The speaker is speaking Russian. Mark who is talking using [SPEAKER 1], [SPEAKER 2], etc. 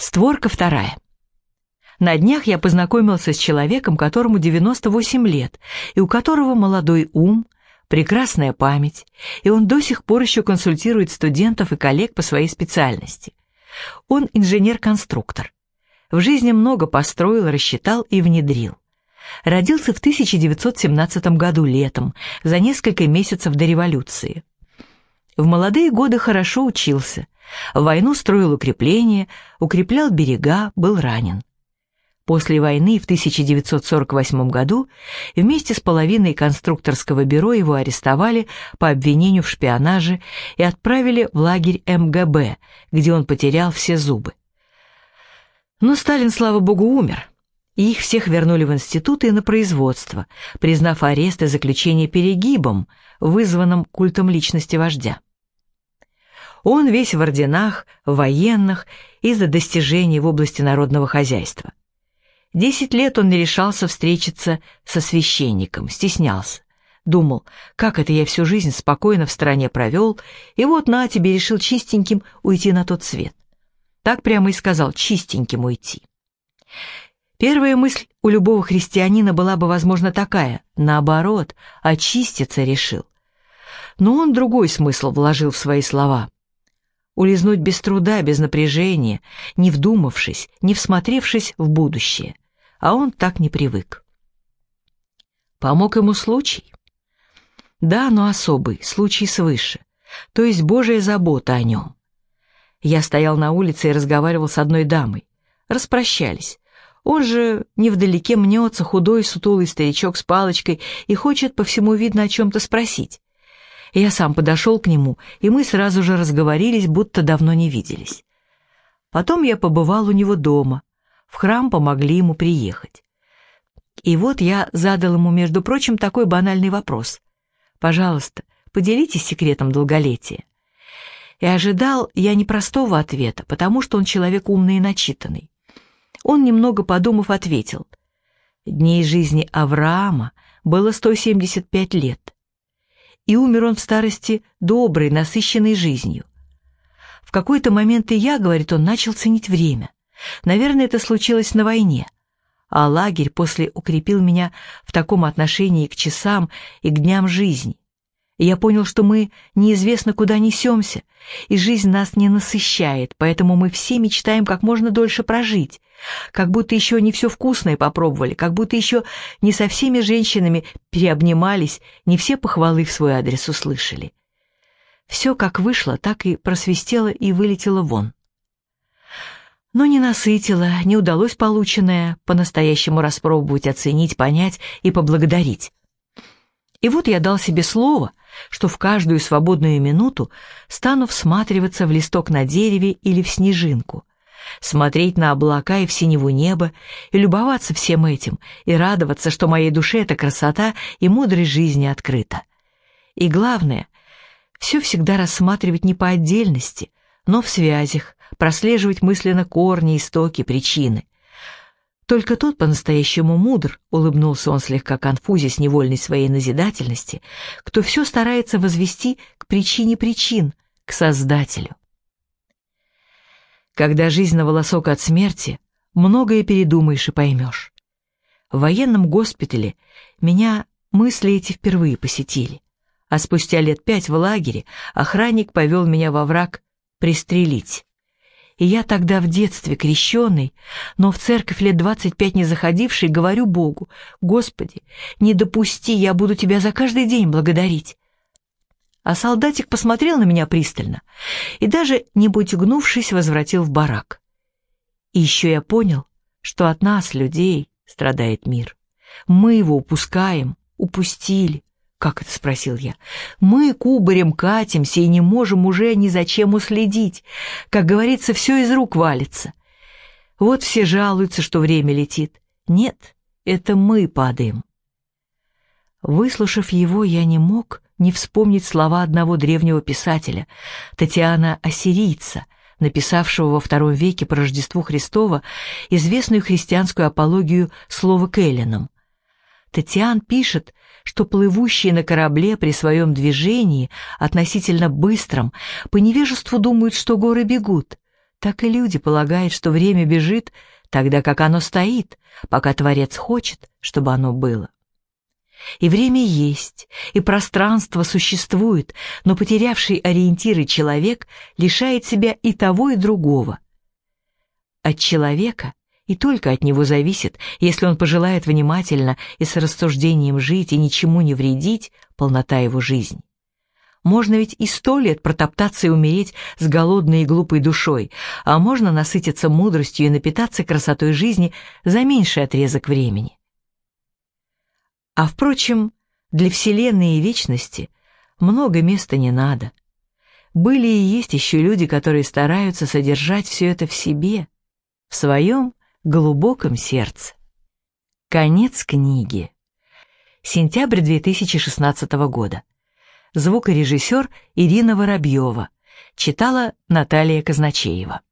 [SPEAKER 1] Створка вторая. На днях я познакомился с человеком, которому 98 лет, и у которого молодой ум, прекрасная память, и он до сих пор еще консультирует студентов и коллег по своей специальности. Он инженер-конструктор. В жизни много построил, рассчитал и внедрил. Родился в 1917 году летом, за несколько месяцев до революции. В молодые годы хорошо учился, в войну строил укрепления, укреплял берега, был ранен. После войны в 1948 году вместе с половиной конструкторского бюро его арестовали по обвинению в шпионаже и отправили в лагерь МГБ, где он потерял все зубы. Но Сталин, слава богу, умер, и их всех вернули в институты и на производство, признав арест и заключение перегибом, вызванным культом личности вождя. Он весь в орденах, военных и за достижения в области народного хозяйства. Десять лет он не решался встретиться со священником, стеснялся. Думал, как это я всю жизнь спокойно в стране провел, и вот на тебе решил чистеньким уйти на тот свет. Так прямо и сказал, чистеньким уйти. Первая мысль у любого христианина была бы, возможно, такая, наоборот, очиститься решил. Но он другой смысл вложил в свои слова улизнуть без труда, без напряжения, не вдумавшись, не всмотревшись в будущее. А он так не привык. Помог ему случай? Да, но особый, случай свыше, то есть Божья забота о нем. Я стоял на улице и разговаривал с одной дамой. Распрощались. Он же невдалеке мнется, худой, сутулый старичок с палочкой и хочет по всему видно о чем-то спросить. Я сам подошел к нему, и мы сразу же разговорились, будто давно не виделись. Потом я побывал у него дома. В храм помогли ему приехать. И вот я задал ему, между прочим, такой банальный вопрос. «Пожалуйста, поделитесь секретом долголетия». И ожидал я непростого ответа, потому что он человек умный и начитанный. Он, немного подумав, ответил. Дней жизни Авраама было 175 лет и умер он в старости доброй, насыщенной жизнью. В какой-то момент и я, говорит он, начал ценить время. Наверное, это случилось на войне. А лагерь после укрепил меня в таком отношении к часам и к дням жизни. Я понял, что мы неизвестно куда несемся, и жизнь нас не насыщает, поэтому мы все мечтаем как можно дольше прожить, как будто еще не все вкусное попробовали, как будто еще не со всеми женщинами переобнимались, не все похвалы в свой адрес услышали. Все как вышло, так и просвистело и вылетело вон. Но не насытило, не удалось полученное по-настоящему распробовать, оценить, понять и поблагодарить. И вот я дал себе слово, что в каждую свободную минуту стану всматриваться в листок на дереве или в снежинку, смотреть на облака и в синеву небо, и любоваться всем этим, и радоваться, что моей душе эта красота и мудрость жизни открыта. И главное, все всегда рассматривать не по отдельности, но в связях, прослеживать мысленно корни, истоки, причины. Только тот по-настоящему мудр, улыбнулся он слегка конфузясь невольной своей назидательности, кто все старается возвести к причине причин, к Создателю. Когда жизнь на волосок от смерти, многое передумаешь и поймешь. В военном госпитале меня мысли эти впервые посетили, а спустя лет пять в лагере охранник повел меня во враг пристрелить. И я тогда в детстве крещеный, но в церковь лет двадцать пять не заходивший, говорю Богу, «Господи, не допусти, я буду Тебя за каждый день благодарить». А солдатик посмотрел на меня пристально и даже, не бутягнувшись, возвратил в барак. И еще я понял, что от нас, людей, страдает мир. Мы его упускаем, упустили. «Как это?» — спросил я. «Мы кубарем катимся и не можем уже ни за чем уследить. Как говорится, все из рук валится. Вот все жалуются, что время летит. Нет, это мы падаем». Выслушав его, я не мог не вспомнить слова одного древнего писателя, Татьяна Ассирийца, написавшего во втором веке по Рождеству Христова известную христианскую апологию слова к эллинам. Татьян пишет, что плывущие на корабле при своем движении, относительно быстром, по невежеству думают, что горы бегут. Так и люди полагают, что время бежит, тогда как оно стоит, пока Творец хочет, чтобы оно было. И время есть, и пространство существует, но потерявший ориентиры человек лишает себя и того, и другого. От человека и только от него зависит, если он пожелает внимательно и с рассуждением жить и ничему не вредить, полнота его жизни. Можно ведь и сто лет протоптаться и умереть с голодной и глупой душой, а можно насытиться мудростью и напитаться красотой жизни за меньший отрезок времени. А впрочем, для Вселенной и Вечности много места не надо. Были и есть еще люди, которые стараются содержать все это в себе, в своем глубоком сердце. Конец книги. Сентябрь 2016 года. Звукорежиссер Ирина Воробьева. Читала Наталья Казначеева.